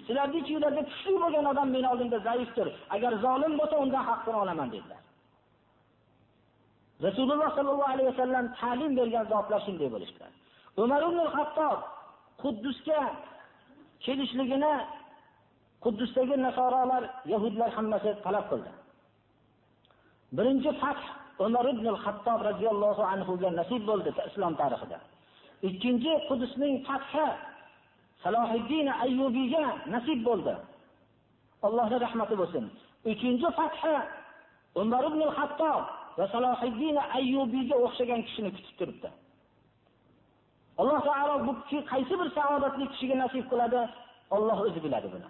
sizlarni ichinglarda kuchli bo'lgan odam meni oldimda zaifdir. Agar zolim bo'lsa undan haqqini olaman dedilar. Rasululloh sollallohu alayhi vasallam ta'lim bergan zotlar shunday bo'lishdilar. Umar ibn hattob quddusga kelishligini Quddusdagi nasorolar, yahudlar hammasi talab qildi. Birinchi fath Umar ibn al-Xattob radhiyallohu anhu ga nasib bo'ldi islom tarixida. Ikkinchi Quddusning fathi Salohiddin Ayyubiyga nasib bo'ldi. Allohning rahmati bo'lsin. Uchinchi fathi Umar ibn al-Xattob va Salohiddin Ayyubiyga o'xshagan kishini kutib turibdi. alloh taolo bu kishi qaysi bir saodatli kishiga nasib qiladi Alloh o'zi biladi buni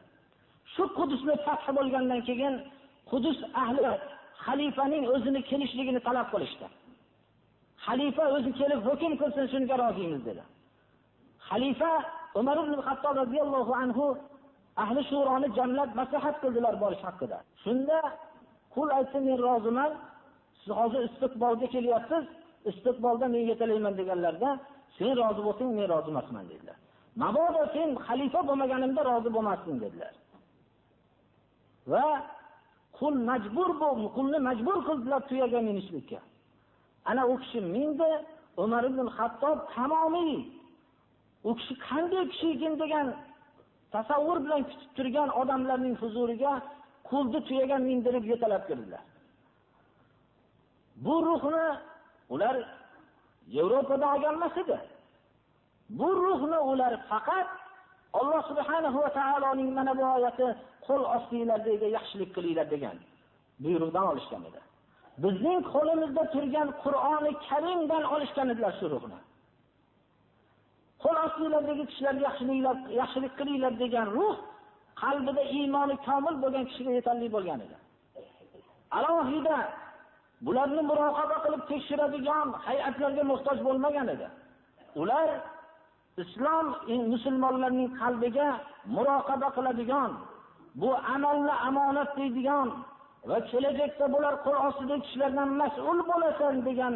shu qudusni fath bo'lgandan keyin qudus ahli xalifaning o'zini kelishligini talab qilishdi. Xalifa o'zi kelib hukm qilsin shunga rozimiz dedi. Xalifa umar ibn hattob roziyallohu anhu ahli shuroni jamlab maslahat qildilar borish haqida. Shunda qul aytdi men roziman siz hozir istiqbolga kelyapsiz istiqbolda men yetalayman deganlarda sen rozi bo'lsang men rozi emasman dedilar. Mabodo sen xalifa bo'lmaganimda rozi bo'lmasding dedilar. Va qul majbur qulni majbur qildilar tuyaga minishlikka. Ana u kishi mindi umar ibn hattob tamomiy. U kishi qanday kishi ekan degan tasavvur bilan kutib turgan odamlarning huzuriga qulni tuyaga mindirib yetalab kirdilar. Bu ruhni ular yevropada olgan emas edi. Bu ruhni ular faqat alloh subhanahu va taoloning mana bu oyati qo'l ostinglardagi yaxshilik qilinglar degan buyruqdan olishgan edi. Bizning qo'limizda turgan qur'oni karimdan olishgan edilar shu ruhni. Qo'l ostinglardagi kishilarga yaxshiliklar yaxshilik qilinglar degan ruh qalbida iymoni komil bo'lgan kishiga yetarli bo'lgan edi. Alohida bularni muroqaba qilib tekshiradigan hay'atlarga muhtoj bo'lmagan edi. Ular islom musulmonlarning qalbiga muroqaba qiladigan bu amalni omonat deydigan va kelajakda bular qo'l ostidagi kishilardan mas'ul bo'lasan degan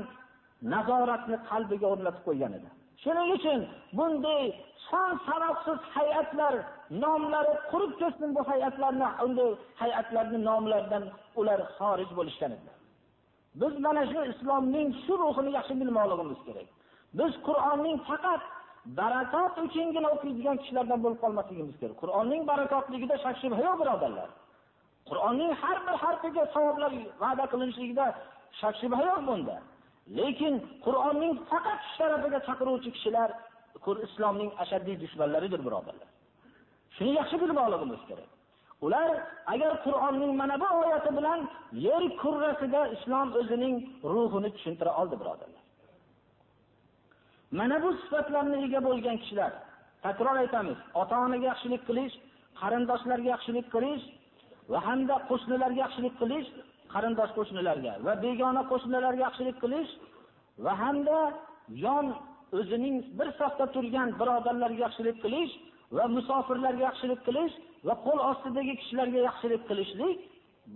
nazoratni qalbiga o'rnatib qo'ygan edi. Shuning uchun bunday son sanoqsiz hay'atlar nomlari qurib ketsin bu hay'atlarni unday hay'atlarni nomlaridan ular xorij bo'lishgan edilar biz mana shu islomning shu ruhini yaxshi bilmoqligimiz kerak. Biz qur'onning faqat barakot uchungina o'qiydigan kishilardan bo'lib qolmasligimiz kerak. Qur'onning barakotligida shak shubha yo'q birodarlar. Qur'onning har bir harfiga savoblar va'da qilinishligida shak shubha yo'q bunda. Lekin qur'onning faqat shu tarafiga chaqiruvchi kishilar islomning ashaddiy dushmanlaridir birodarlar. Shuni yaxshi bilmoqligimiz kerak. Ular agar qur'onning mana bu oyati bilan yer kurrasida islom o'zining ruhini tushuntira oldi birodarlar. Mana bu sifatlarni ega bo'lgan kishilar takror aytamiz ota onaga yaxshilik qilish qarindoshlarga yaxshilik qilish va hamda qo'shnilarga yaxshilik qilish qarindosh qo'shnilarga va begona qo'shnilarga yaxshilik qilish va hamda yon o'zining bir safda turgan birodarlarga yaxshilik qilish va musofirlarga yaxshilik qilish va qo'l ostidagi kishilarga yaxshilik qilishlik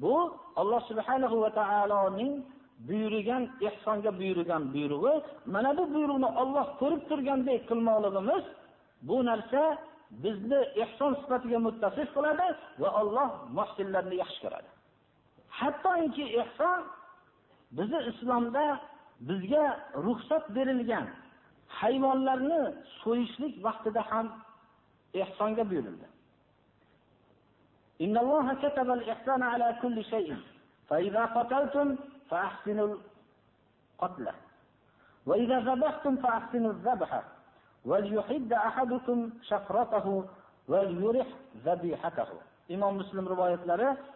bu alloh subhanahu va taoloning buyurgan ehsonga buyurgan buyrug'i mana bu buyruqni Alloh ko'rib turgandek qilmoqligimiz bu narsa bizni ehson sifatiga muttasif qiladi va Alloh mohsinlarni yaxshi ko'radi. Hattoki ehson bizni islomda bizga ruxsat berilgan hayvonlarni so'yishlik vaqtida ham ehsonga buyurildi. Innalloha katabal ala kulli shay'in. Fa qataltum fahsinul qatla va idza zabahtum fahsinuz وليحد wal شفرته وليرح shafratahu wal مسلم zabihatahu Imom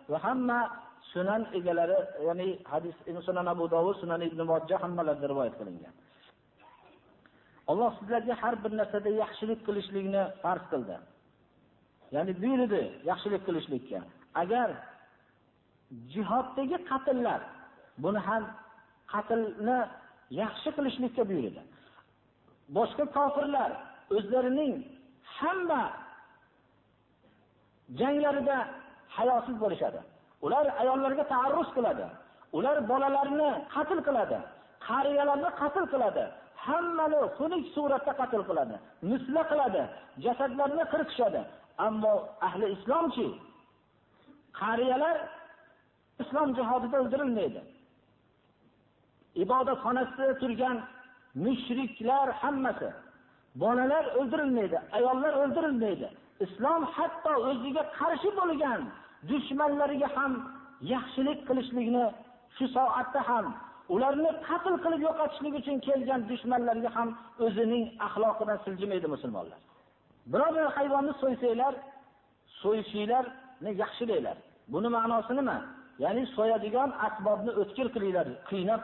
وهم سنن va يعني حديث egalari, سنن hadis Sunan سنن ابن Sunan هم Majah hammalarida rivoyat qilingan. Alloh sizlarga har bir narsada yaxshilik qilishlikni farz qildi. Ya'ni buyurdi yaxshilik qilishlikka. Agar jihoddagi qatllar buni ham qatlni yaxshi qilishlikka buyurdi. Boshqa kofirlar o'zlarining hamma janglarida hayosiz bo'lishadi. Ular ayollarga taarruz qiladi. Ular bolalarni qatl qiladi. Qariyalarni qatl qiladi. Hammani xunuk suratda qatl qiladi. Misla qiladi. Jasadlarni qirqishadi. Ammo ahli islomchi qariyalar islom jihodida o'ldirilmaydi. Ibodatxonasida turgan mushriklar hammasi. Bolalar o'ldirilmaydi ayollar o'ldirilmaydi. Islom hatto o'ziga qarshi bo'lgan dushmanlariga ham yaxshilik qilishlikni shu soatda ham ularni qatl qilib yo'qotishlik uchun kelgan dushmanlarga ham o'zining axloqidan siljimaydi musulmonlar. Biror bir hayvonni so'ysanglar so'yishinglarni yaxshilanglar. Buni ma'nosi nima? Ya'ni so'yadigan asbobni o'tkir qilinglar qiynab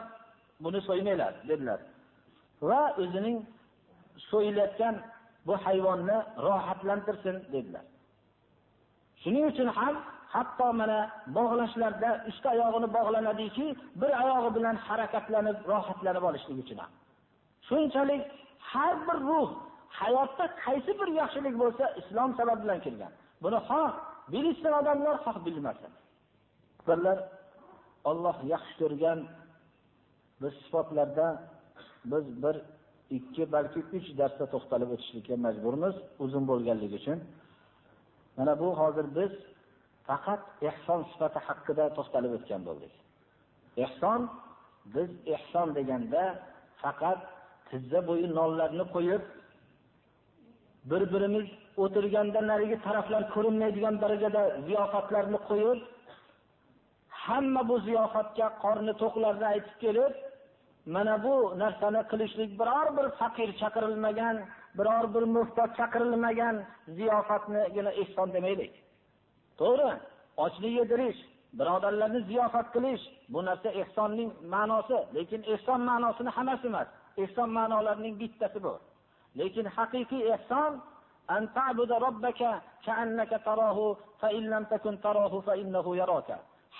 buni so'ymanglar dedilar. Va o'zining so'yilayotgan bu hayvonni rohatlantirsin dedilar. Shuning uchun ham hatto mana bog'lashlarda uchta oyog'ini bog'lanadiki bir oyog'i bilan harakatlanib rohatlanib olishlik uchun ham. Shunchalik har bir ruh hayotda qaysi bir yaxshilik bo'lsa islom sabab bilan kelgan. Buni xoh bilishsin odamlar xoh bilmasin. Birlar Alloh yaxshi ko'rgan biz sifatlarda biz bir ikki balki uch darsda to'xtalib o'tishlikka majburmiz uzun bo'lganligi uchun. Mana bu hozir biz faqat ehson sifati haqida to'xtalib o'tgan bo'ldik. Ehson biz ehson deganda faqat tizza bo'yi nonlarni qo'yib bir birimiz o'tirganda narigi taraflar ko'rinmaydigan darajada ziyofatlarni qo'yib hamma bu ziyofatga qorni to'qlarni aytib kelib mana bu narsani qilishlik biror bir faqir chaqirilmagan biror bir muhtoj chaqirilmagan ziyofatnigina ehson demaylik. To'g'ri ochlik yedirish birodarlarni ziyofat qilish bu narsa ehsonning ma'nosi lekin ehson ma'nosini hammasi emas ehson ma'nolarining bittasi bu. Lekin haqiqiy ehson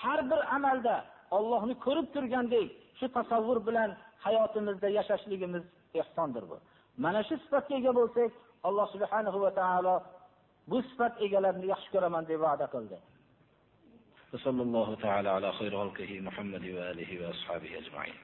har bir amalda ollohni ko'rib turgandek shu tasavvur bilan hayotimizda yashashligimiz ehsondir bu mana shu sifatga ega bo'lsak alloh subhanahu va taolo bu sifat egalarini yaxshi ko'raman deb va'da qildi وصلى الله تعالى على خير خلقه محمد وآله وأصحابه أجمعين